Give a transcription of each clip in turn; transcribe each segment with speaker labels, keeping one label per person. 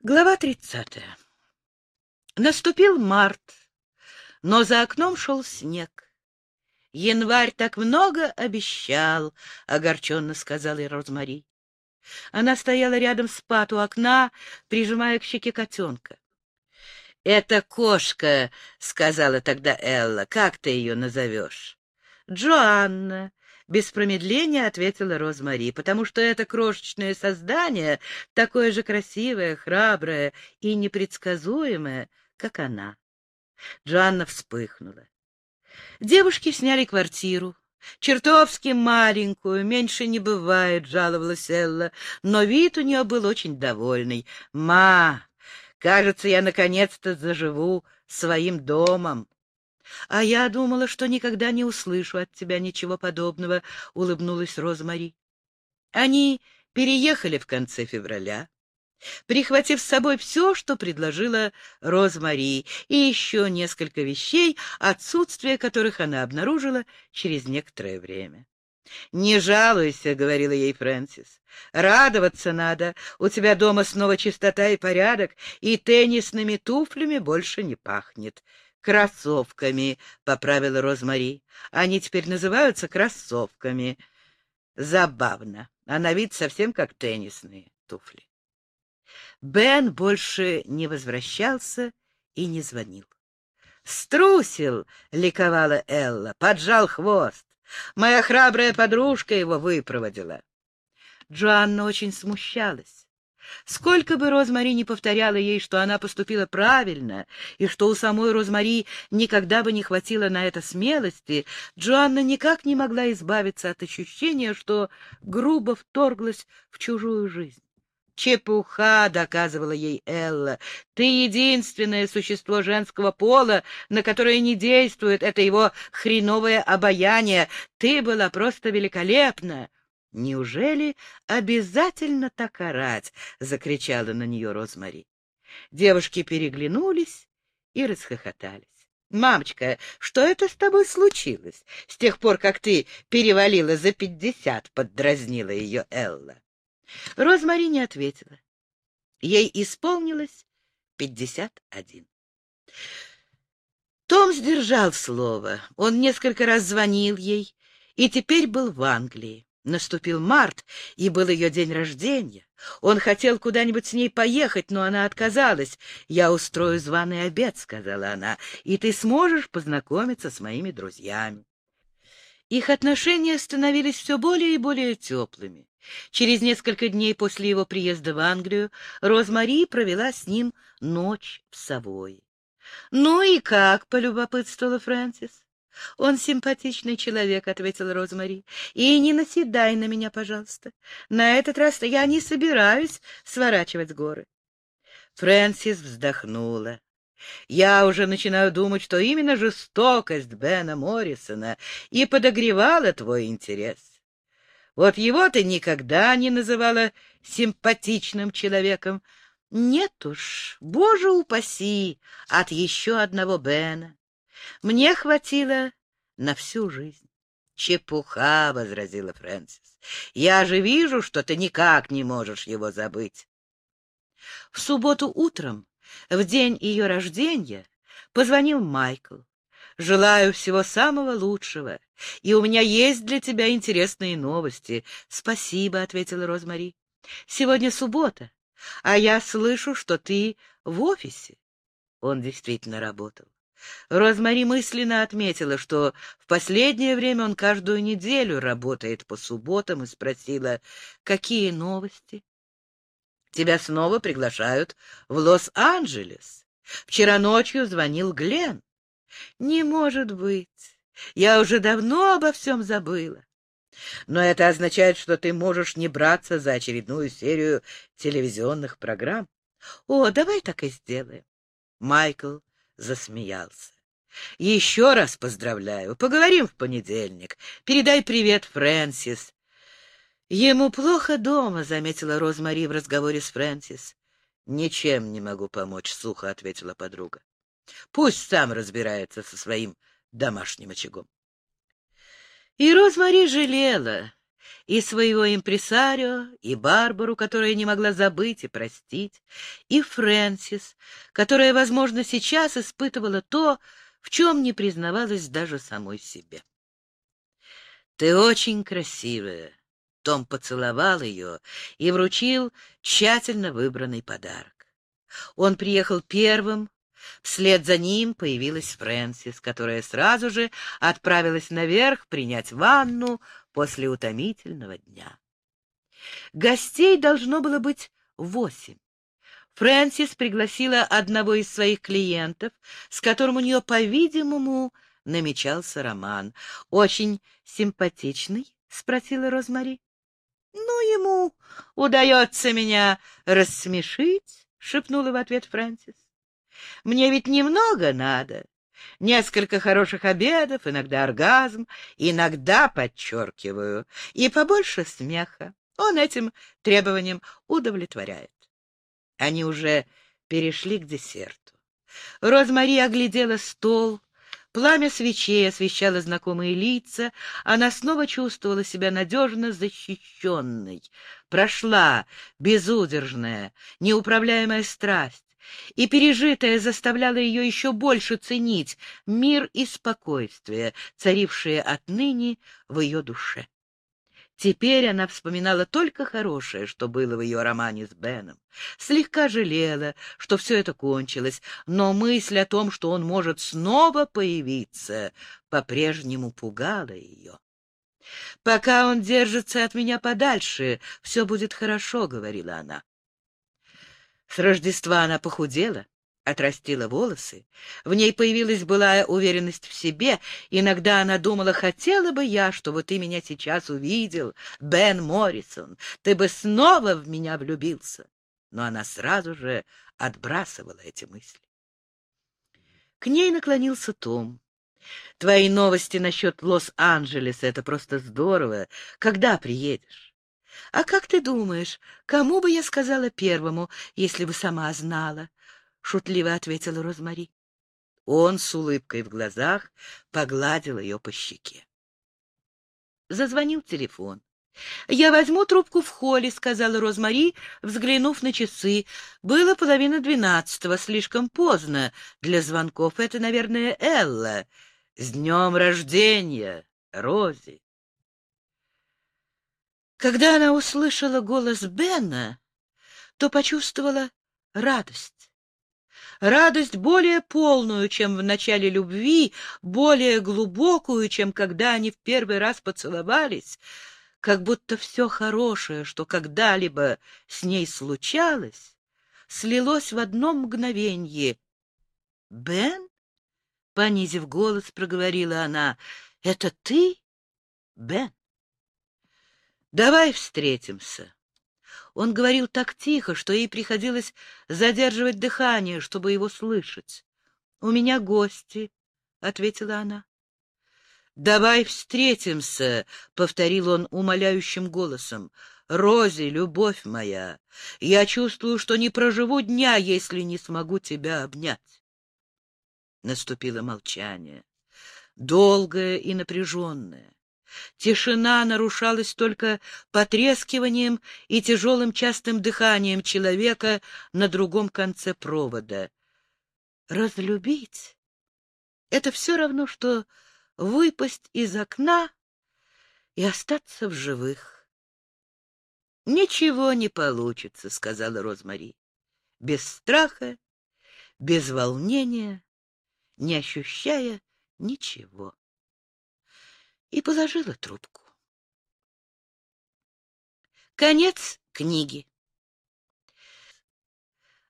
Speaker 1: Глава тридцатая. Наступил март, но за окном шел снег. Январь так много обещал, — огорченно сказала Розмари. Она стояла рядом с Пат у окна, прижимая к щеке котенка. — Это кошка, — сказала тогда Элла. — Как ты ее назовешь? — Джоанна, без промедления ответила Розмари, потому что это крошечное создание такое же красивое, храброе и непредсказуемое, как она. Джоанна вспыхнула. Девушки сняли квартиру. Чертовски маленькую, меньше не бывает, жаловалась Элла, но вид у нее был очень довольный. «Ма, кажется, я наконец-то заживу своим домом. — А я думала, что никогда не услышу от тебя ничего подобного, — улыбнулась Розмари. Они переехали в конце февраля, прихватив с собой все, что предложила Розмари, и еще несколько вещей, отсутствие которых она обнаружила через некоторое время. «Не жалуйся», — говорила ей Фрэнсис. «Радоваться надо. У тебя дома снова чистота и порядок, и теннисными туфлями больше не пахнет кроссовками, — поправила Розмари. Они теперь называются кроссовками. Забавно, а на вид совсем как теннисные туфли. Бен больше не возвращался и не звонил. «Струсил!» — ликовала Элла, поджал хвост. Моя храбрая подружка его выпроводила. Джоанна очень смущалась. Сколько бы Розмари не повторяла ей, что она поступила правильно, и что у самой Розмари никогда бы не хватило на это смелости, Джоанна никак не могла избавиться от ощущения, что грубо вторглась в чужую жизнь. «Чепуха!» — доказывала ей Элла. «Ты единственное существо женского пола, на которое не действует это его хреновое обаяние. Ты была просто великолепна!» «Неужели обязательно так орать?» — закричала на нее Розмари. Девушки переглянулись и расхохотались. «Мамочка, что это с тобой случилось с тех пор, как ты перевалила за пятьдесят?» — поддразнила ее Элла. Розмари не ответила. Ей исполнилось пятьдесят один. Том сдержал слово. Он несколько раз звонил ей и теперь был в Англии. Наступил март, и был ее день рождения. Он хотел куда-нибудь с ней поехать, но она отказалась. «Я устрою званый обед», — сказала она, — «и ты сможешь познакомиться с моими друзьями». Их отношения становились все более и более теплыми. Через несколько дней после его приезда в Англию Розмари провела с ним ночь в Савое. «Ну и как?» — полюбопытствовала Фрэнсис. «Он симпатичный человек», — ответила Розмари. «И не наседай на меня, пожалуйста. На этот раз я не собираюсь сворачивать с горы». Фрэнсис вздохнула. «Я уже начинаю думать, что именно жестокость Бена Моррисона и подогревала твой интерес. Вот его ты никогда не называла симпатичным человеком. Нет уж, боже упаси, от еще одного Бена. Мне хватило на всю жизнь. «Чепуха!» — возразила Фрэнсис. «Я же вижу, что ты никак не можешь его забыть». В субботу утром, в день ее рождения, позвонил Майкл. «Желаю всего самого лучшего, и у меня есть для тебя интересные новости». «Спасибо», — ответила Розмари. «Сегодня суббота, а я слышу, что ты в офисе». Он действительно работал. Розмари мысленно отметила, что в последнее время он каждую неделю работает по субботам и спросила, какие новости. «Тебя снова приглашают в Лос-Анджелес. Вчера ночью звонил Глен. «Не может быть. Я уже давно обо всем забыла. Но это означает, что ты можешь не браться за очередную серию телевизионных программ. О, давай так и сделаем. Майкл засмеялся. Еще раз поздравляю. Поговорим в понедельник. Передай привет, Фрэнсис. Ему плохо дома, заметила Розмари в разговоре с Фрэнсис. Ничем не могу помочь, сухо ответила подруга. Пусть сам разбирается со своим домашним очагом. И Розмари жалела. И своего импресарио, и Барбару, которая не могла забыть и простить, и Фрэнсис, которая, возможно, сейчас испытывала то, в чем не признавалась даже самой себе. «Ты очень красивая!» Том поцеловал ее и вручил тщательно выбранный подарок. Он приехал первым, Вслед за ним появилась Фрэнсис, которая сразу же отправилась наверх принять ванну после утомительного дня. Гостей должно было быть восемь. Фрэнсис пригласила одного из своих клиентов, с которым у нее, по-видимому, намечался роман. «Очень симпатичный?» — спросила Розмари. «Ну, ему удается меня рассмешить», — шепнула в ответ Фрэнсис. Мне ведь немного надо. Несколько хороших обедов, иногда оргазм, иногда, подчеркиваю, и побольше смеха. Он этим требованием удовлетворяет. Они уже перешли к десерту. Розмари оглядела стол, Пламя свечей освещало знакомые лица, она снова чувствовала себя надежно защищенной. Прошла безудержная, неуправляемая страсть и пережитое заставляло ее еще больше ценить мир и спокойствие, царившие отныне в ее душе. Теперь она вспоминала только хорошее, что было в ее романе с Беном. Слегка жалела, что все это кончилось, но мысль о том, что он может снова появиться, по-прежнему пугала ее. «Пока он держится от меня подальше, все будет хорошо», — говорила она. С Рождества она похудела, отрастила волосы. В ней появилась былая уверенность в себе. Иногда она думала, хотела бы я, чтобы ты меня сейчас увидел, Бен Моррисон, ты бы снова в меня влюбился. Но она сразу же отбрасывала эти мысли. К ней наклонился Том. Твои новости насчет Лос-Анджелеса — это просто здорово. Когда приедешь? — А как ты думаешь, кому бы я сказала первому, если бы сама знала? — шутливо ответила Розмари. Он с улыбкой в глазах погладил ее по щеке. Зазвонил телефон. «Я возьму трубку в холле», — сказала Розмари, взглянув на часы. «Было половина двенадцатого, слишком поздно для звонков. Это, наверное, Элла. С днем рождения, Рози!» Когда она услышала голос Бена, то почувствовала радость. Радость более полную, чем в начале любви, более глубокую, чем когда они в первый раз поцеловались, как будто все хорошее, что когда-либо с ней случалось, слилось в одно мгновенье. «Бен?» — понизив голос, проговорила она. «Это ты, Бен?» Давай встретимся. Он говорил так тихо, что ей приходилось задерживать дыхание, чтобы его слышать. — У меня гости, — ответила она. — Давай встретимся, — повторил он умоляющим голосом. — Рози, любовь моя, я чувствую, что не проживу дня, если не смогу тебя обнять. Наступило молчание, долгое и напряженное. Тишина нарушалась только потрескиванием и тяжелым частым дыханием человека на другом конце провода. Разлюбить — это все равно, что выпасть из окна и остаться в живых. «Ничего не получится», — сказала Розмари. «Без страха, без волнения, не ощущая ничего» и положила трубку. Конец книги.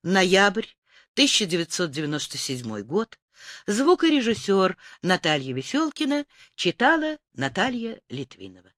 Speaker 1: Ноябрь 1997 год. Звукорежиссер Наталья Веселкина читала Наталья Литвинова.